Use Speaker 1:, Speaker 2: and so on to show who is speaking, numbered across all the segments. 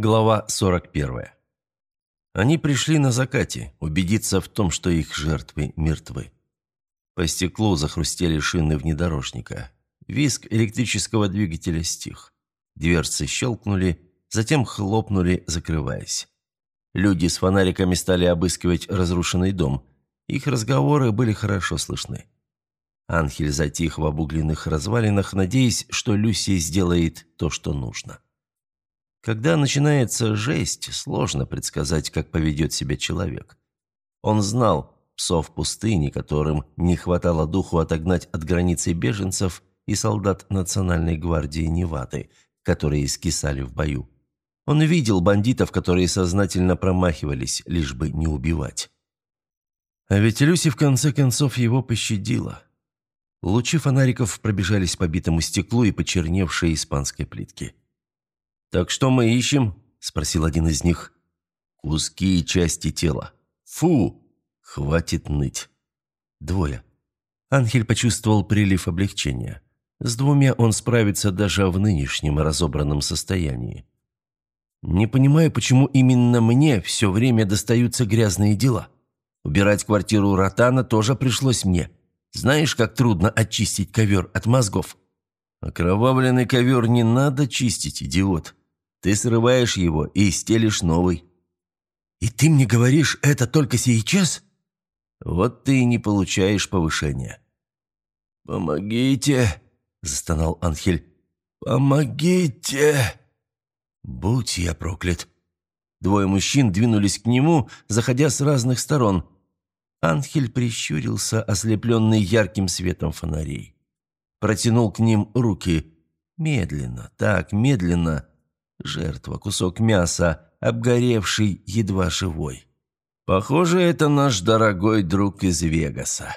Speaker 1: Глава 41. Они пришли на закате, убедиться в том, что их жертвы мертвы. По стеклу захрустели шины внедорожника. Виск электрического двигателя стих. Дверцы щелкнули, затем хлопнули, закрываясь. Люди с фонариками стали обыскивать разрушенный дом. Их разговоры были хорошо слышны. Анхель затих в обугленных развалинах, надеясь, что Люси сделает то, что нужно. Когда начинается жесть, сложно предсказать, как поведет себя человек. Он знал псов пустыни, которым не хватало духу отогнать от границы беженцев и солдат Национальной гвардии Неваты, которые скисали в бою. Он видел бандитов, которые сознательно промахивались, лишь бы не убивать. А ведь Люси в конце концов его пощадила. Лучи фонариков пробежались по битому стеклу и почерневшей испанской плитке. «Так что мы ищем?» – спросил один из них. «Куски и части тела. Фу! Хватит ныть!» Двое. Анхель почувствовал прилив облегчения. С двумя он справится даже в нынешнем разобранном состоянии. «Не понимаю, почему именно мне все время достаются грязные дела. Убирать квартиру Ротана тоже пришлось мне. Знаешь, как трудно очистить ковер от мозгов?» «Окровавленный ковер не надо чистить, идиот. Ты срываешь его и стелишь новый». «И ты мне говоришь это только сейчас?» «Вот ты и не получаешь повышения». «Помогите!» – застонал Анхель. «Помогите!» «Будь я проклят!» Двое мужчин двинулись к нему, заходя с разных сторон. Анхель прищурился, ослепленный ярким светом фонарей. Протянул к ним руки. Медленно, так медленно, Жертва, кусок мяса, обгоревший, едва живой. Похоже, это наш дорогой друг из Вегаса.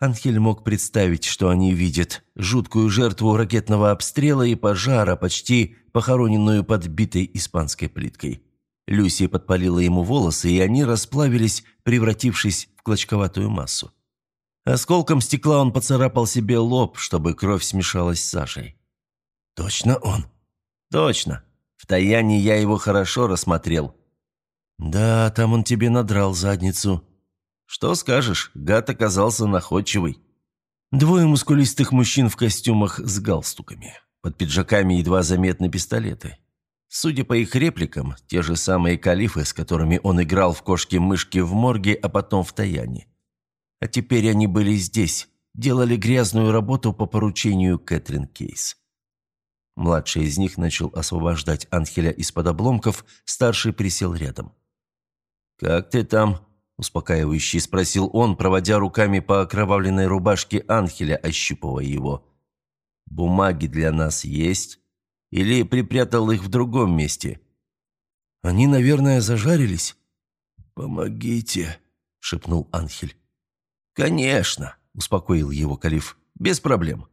Speaker 1: Анхель мог представить, что они видят жуткую жертву ракетного обстрела и пожара, почти похороненную подбитой испанской плиткой. Люси подпалила ему волосы, и они расплавились, превратившись в клочковатую массу. Осколком стекла он поцарапал себе лоб, чтобы кровь смешалась с сажей. «Точно он?» «Точно. В Таяне я его хорошо рассмотрел». «Да, там он тебе надрал задницу». «Что скажешь, гад оказался находчивый». Двое мускулистых мужчин в костюмах с галстуками. Под пиджаками едва заметны пистолеты. Судя по их репликам, те же самые калифы, с которыми он играл в кошки-мышки в морге, а потом в Таяне. А теперь они были здесь, делали грязную работу по поручению Кэтрин Кейс. Младший из них начал освобождать Анхеля из-под обломков, старший присел рядом. «Как ты там?» – успокаивающий спросил он, проводя руками по окровавленной рубашке Анхеля, ощупывая его. «Бумаги для нас есть? Или припрятал их в другом месте?» «Они, наверное, зажарились?» «Помогите», – шепнул Анхель. «Конечно», – успокоил его Калиф. «Без проблем.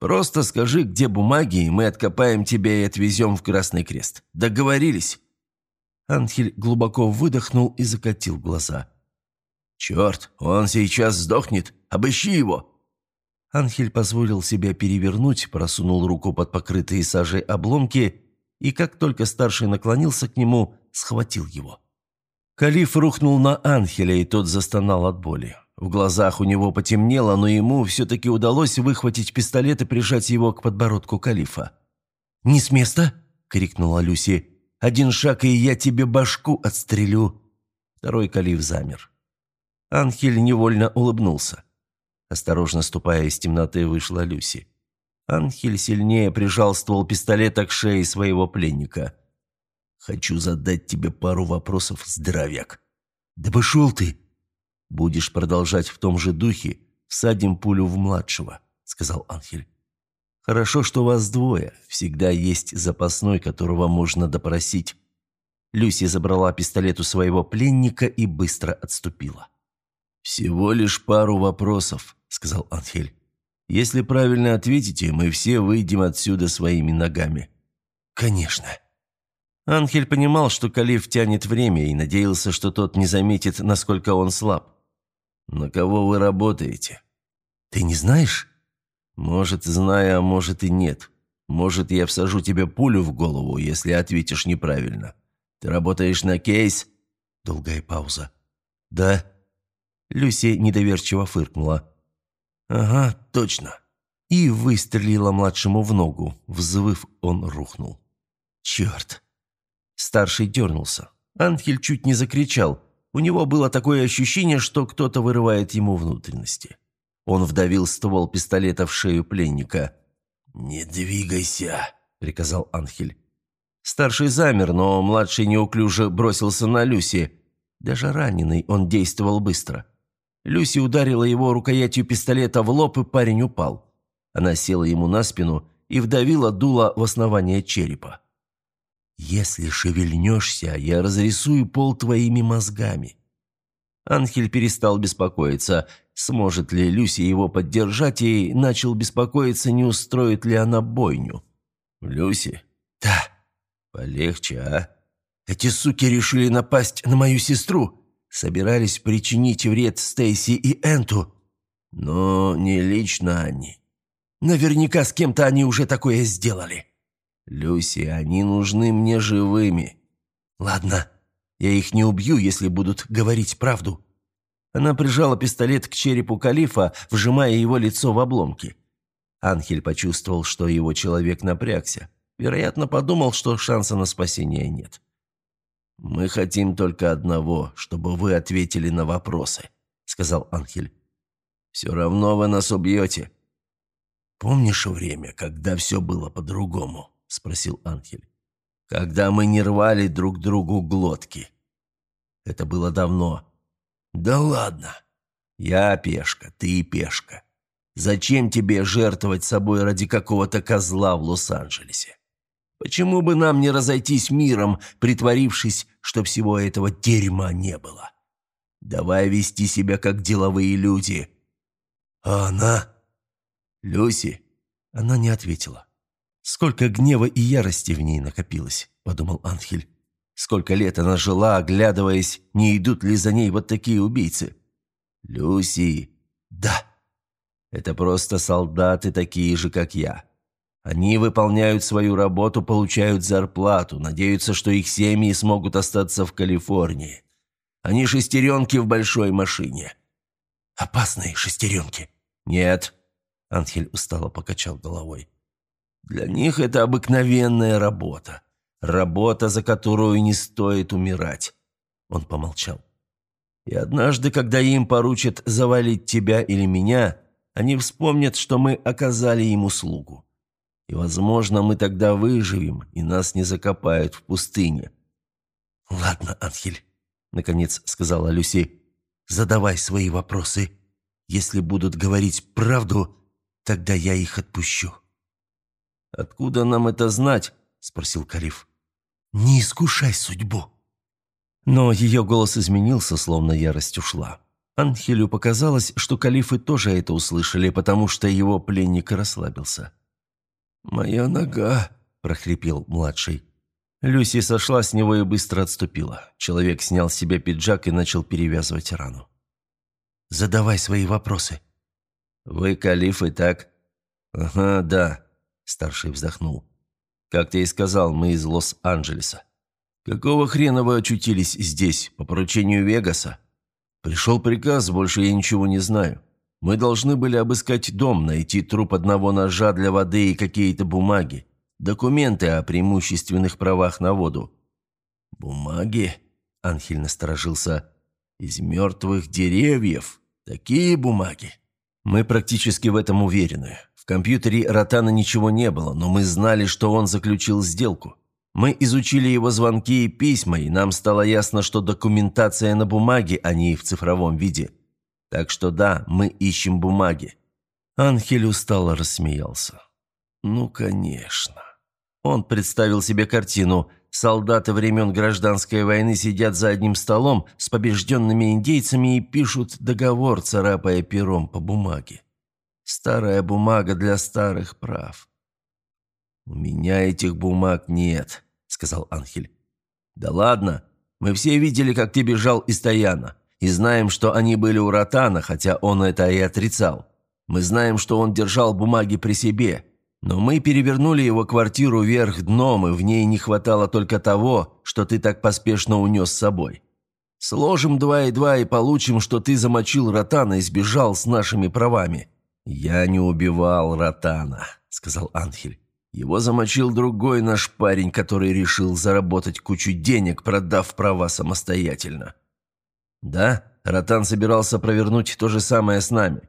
Speaker 1: Просто скажи, где бумаги, и мы откопаем тебя и отвезем в Красный Крест. Договорились?» Анхель глубоко выдохнул и закатил глаза. «Черт, он сейчас сдохнет! Обыщи его!» Анхель позволил себя перевернуть, просунул руку под покрытые сажей обломки и, как только старший наклонился к нему, схватил его. Калиф рухнул на Анхеля, и тот застонал от боли. В глазах у него потемнело, но ему все-таки удалось выхватить пистолет и прижать его к подбородку калифа. «Не с места!» — крикнула Люси. «Один шаг, и я тебе башку отстрелю!» Второй калиф замер. Анхель невольно улыбнулся. Осторожно ступая из темноты, вышла Люси. Анхель сильнее прижал ствол пистолета к шее своего пленника. «Хочу задать тебе пару вопросов, здоровяк». «Да пошел ты!» «Будешь продолжать в том же духе, всадим пулю в младшего», — сказал Анхель. «Хорошо, что вас двое. Всегда есть запасной, которого можно допросить». Люси забрала пистолет у своего пленника и быстро отступила. «Всего лишь пару вопросов», — сказал Анхель. «Если правильно ответите, мы все выйдем отсюда своими ногами». «Конечно». Анхель понимал, что Калиф тянет время и надеялся, что тот не заметит, насколько он слаб. «На кого вы работаете?» «Ты не знаешь?» «Может, знаю, а может и нет. Может, я всажу тебе пулю в голову, если ответишь неправильно. Ты работаешь на кейс?» Долгая пауза. «Да». Люси недоверчиво фыркнула. «Ага, точно». И выстрелила младшему в ногу. Взвыв, он рухнул. «Черт!» Старший дернулся. Анхель чуть не закричал. У него было такое ощущение, что кто-то вырывает ему внутренности. Он вдавил ствол пистолета в шею пленника. «Не двигайся», — приказал Анхель. Старший замер, но младший неуклюже бросился на Люси. Даже раненый он действовал быстро. Люси ударила его рукоятью пистолета в лоб, и парень упал. Она села ему на спину и вдавила дуло в основание черепа. «Если шевельнешься, я разрисую пол твоими мозгами». Анхель перестал беспокоиться, сможет ли Люси его поддержать, и начал беспокоиться, не устроит ли она бойню. «Люси?» «Да». «Полегче, а? Эти суки решили напасть на мою сестру. Собирались причинить вред Стейси и Энту. Но не лично они. Наверняка с кем-то они уже такое сделали». «Люси, они нужны мне живыми». «Ладно, я их не убью, если будут говорить правду». Она прижала пистолет к черепу калифа, вжимая его лицо в обломки. Анхель почувствовал, что его человек напрягся. Вероятно, подумал, что шанса на спасение нет. «Мы хотим только одного, чтобы вы ответили на вопросы», — сказал Анхель. «Все равно вы нас убьете». «Помнишь время, когда все было по-другому?» – спросил Анхель. «Когда мы не рвали друг другу глотки». «Это было давно». «Да ладно. Я пешка, ты пешка. Зачем тебе жертвовать собой ради какого-то козла в Лос-Анджелесе? Почему бы нам не разойтись миром, притворившись, что всего этого дерьма не было? Давай вести себя как деловые люди». «А она?» «Люси?» Она не ответила. «Сколько гнева и ярости в ней накопилось», — подумал Анхель. «Сколько лет она жила, оглядываясь, не идут ли за ней вот такие убийцы?» «Люси?» «Да». «Это просто солдаты такие же, как я. Они выполняют свою работу, получают зарплату, надеются, что их семьи смогут остаться в Калифорнии. Они шестеренки в большой машине». «Опасные шестеренки?» «Нет». Анхель устало покачал головой. Для них это обыкновенная работа. Работа, за которую не стоит умирать. Он помолчал. И однажды, когда им поручат завалить тебя или меня, они вспомнят, что мы оказали им услугу. И, возможно, мы тогда выживем, и нас не закопают в пустыне. «Ладно, Анхель», — наконец сказала Люси, — «задавай свои вопросы. Если будут говорить правду, тогда я их отпущу». «Откуда нам это знать?» – спросил Кариф. «Не искушай судьбу». Но ее голос изменился, словно ярость ушла. Анхелю показалось, что калифы тоже это услышали, потому что его пленник расслабился. «Моя нога», – прохрипел младший. Люси сошла с него и быстро отступила. Человек снял с себя пиджак и начал перевязывать рану. «Задавай свои вопросы». «Вы калифы, так?» «Ага, да. Старший вздохнул. «Как ты и сказал, мы из Лос-Анджелеса. Какого хрена вы очутились здесь, по поручению Вегаса? Пришел приказ, больше я ничего не знаю. Мы должны были обыскать дом, найти труп одного ножа для воды и какие-то бумаги. Документы о преимущественных правах на воду». «Бумаги?» – Анхель насторожился. «Из мертвых деревьев? Такие бумаги?» «Мы практически в этом уверены компьютере Ротана ничего не было, но мы знали, что он заключил сделку. Мы изучили его звонки и письма, и нам стало ясно, что документация на бумаге, а не в цифровом виде. Так что да, мы ищем бумаги». Анхель устало рассмеялся. «Ну, конечно». Он представил себе картину. Солдаты времен гражданской войны сидят за одним столом с побежденными индейцами и пишут договор, царапая пером по бумаге. Старая бумага для старых прав. «У меня этих бумаг нет», — сказал Анхель. «Да ладно, мы все видели, как ты бежал из Таяна, и знаем, что они были у Ротана, хотя он это и отрицал. Мы знаем, что он держал бумаги при себе. Но мы перевернули его квартиру вверх дном, и в ней не хватало только того, что ты так поспешно унес с собой. Сложим два и два и получим, что ты замочил Ротана и сбежал с нашими правами». «Я не убивал Ротана», — сказал Анхель. «Его замочил другой наш парень, который решил заработать кучу денег, продав права самостоятельно». «Да, Ротан собирался провернуть то же самое с нами.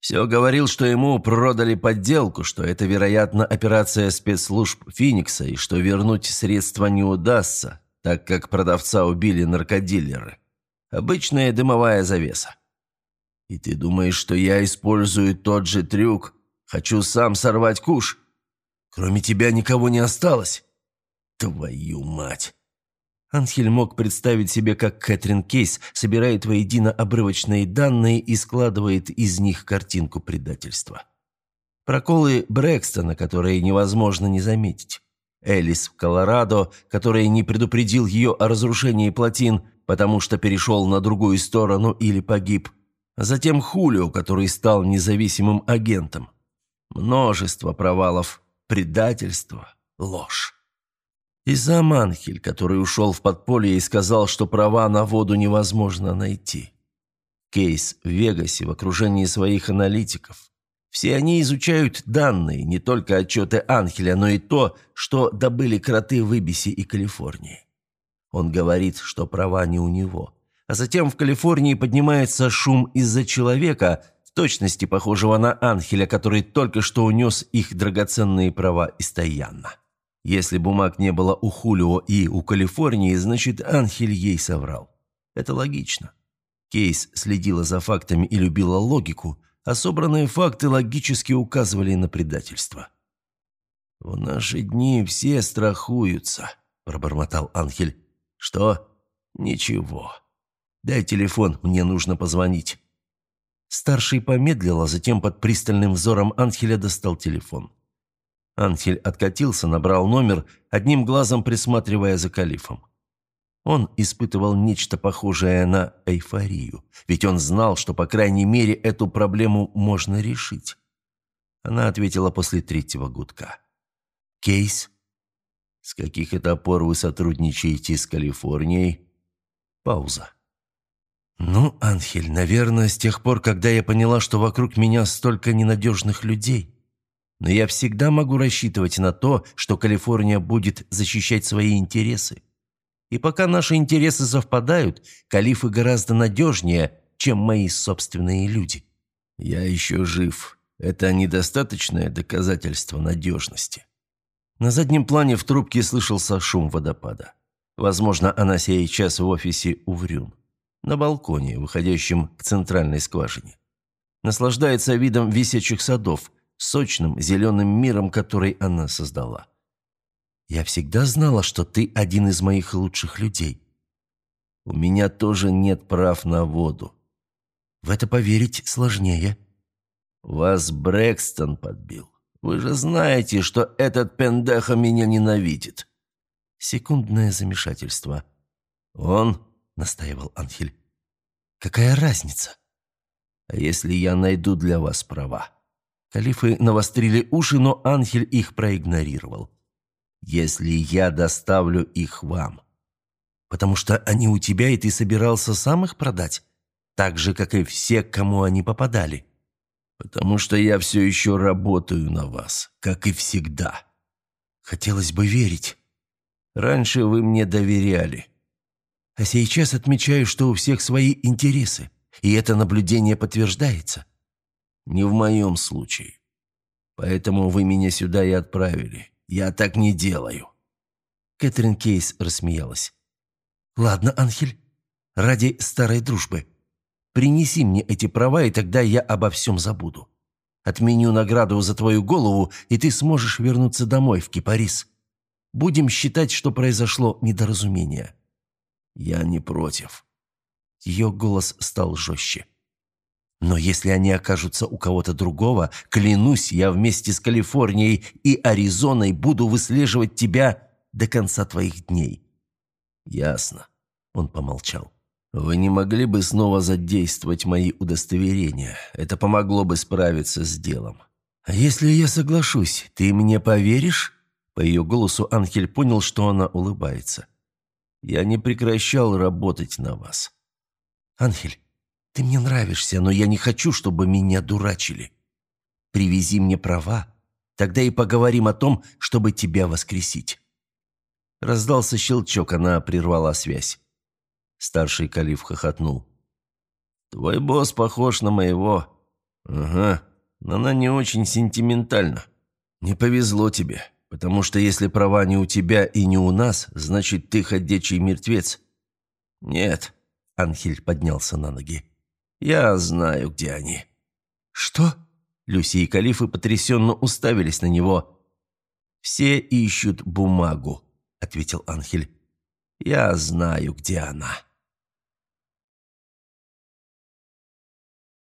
Speaker 1: Все говорил, что ему продали подделку, что это, вероятно, операция спецслужб Феникса и что вернуть средства не удастся, так как продавца убили наркодилеры. Обычная дымовая завеса. И ты думаешь, что я использую тот же трюк? Хочу сам сорвать куш? Кроме тебя никого не осталось? Твою мать!» Анхель мог представить себе, как Кэтрин Кейс собирает воедино обрывочные данные и складывает из них картинку предательства. Проколы Брэкстона, которые невозможно не заметить. Элис в Колорадо, который не предупредил ее о разрушении плотин, потому что перешел на другую сторону или погиб. Затем Хулио, который стал независимым агентом. Множество провалов, предательство, ложь. И сам Анхель, который ушел в подполье и сказал, что права на воду невозможно найти. Кейс в Вегасе в окружении своих аналитиков. Все они изучают данные, не только отчеты Анхеля, но и то, что добыли кроты в Ибисе и Калифорнии. Он говорит, что права не у него. А затем в Калифорнии поднимается шум из-за человека, в точности похожего на Анхеля, который только что унес их драгоценные права из Тайянна. Если бумаг не было у Хулио и у Калифорнии, значит, Анхель ей соврал. Это логично. Кейс следила за фактами и любила логику, а собранные факты логически указывали на предательство. «В наши дни все страхуются», – пробормотал Анхель. «Что? Ничего. Дай телефон, мне нужно позвонить». Старший помедлил, а затем под пристальным взором Анхеля достал телефон. Анхель откатился, набрал номер, одним глазом присматривая за калифом. Он испытывал нечто похожее на эйфорию, ведь он знал, что, по крайней мере, эту проблему можно решить. Она ответила после третьего гудка. «Кейс? С каких это пор вы сотрудничаете с Калифорнией?» Пауза. «Ну, Анхель, наверное, с тех пор, когда я поняла, что вокруг меня столько ненадежных людей». Но я всегда могу рассчитывать на то, что Калифорния будет защищать свои интересы. И пока наши интересы совпадают, калифы гораздо надежнее, чем мои собственные люди. Я еще жив. Это недостаточное доказательство надежности. На заднем плане в трубке слышался шум водопада. Возможно, она сейчас в офисе у Врюн. На балконе, выходящем к центральной скважине. Наслаждается видом висячих садов – сочным зеленым миром, который она создала. «Я всегда знала, что ты один из моих лучших людей. У меня тоже нет прав на воду. В это поверить сложнее». «Вас Брэкстон подбил. Вы же знаете, что этот пендеха меня ненавидит». Секундное замешательство. «Он?» — настаивал Анхель. «Какая разница?» «А если я найду для вас права?» Калифы навострили уши, но Анхель их проигнорировал. «Если я доставлю их вам». «Потому что они у тебя, и ты собирался сам их продать? Так же, как и все, к кому они попадали?» «Потому что я все еще работаю на вас, как и всегда». «Хотелось бы верить. Раньше вы мне доверяли. А сейчас отмечаю, что у всех свои интересы, и это наблюдение подтверждается». Не в моем случае. Поэтому вы меня сюда и отправили. Я так не делаю». Кэтрин Кейс рассмеялась. «Ладно, Анхель, ради старой дружбы. Принеси мне эти права, и тогда я обо всем забуду. Отменю награду за твою голову, и ты сможешь вернуться домой, в Кипарис. Будем считать, что произошло недоразумение». «Я не против». Ее голос стал жестче. Но если они окажутся у кого-то другого, клянусь, я вместе с Калифорнией и Аризоной буду выслеживать тебя до конца твоих дней». «Ясно», — он помолчал. «Вы не могли бы снова задействовать мои удостоверения? Это помогло бы справиться с делом. «А если я соглашусь, ты мне поверишь?» По ее голосу Анхель понял, что она улыбается. «Я не прекращал работать на вас». «Анхель, ты мне нравишься, но я не хочу, чтобы меня дурачили. Привези мне права, тогда и поговорим о том, чтобы тебя воскресить». Раздался щелчок, она прервала связь. Старший калиф хохотнул. «Твой босс похож на моего. Ага, но она не очень сентиментальна. Не повезло тебе, потому что если права не у тебя и не у нас, значит, ты ходячий мертвец». «Нет», — Анхель поднялся на ноги. «Я знаю, где они». «Что?» Люси и Калифы потрясенно уставились на него. «Все ищут бумагу», — ответил Анхель. «Я знаю, где она».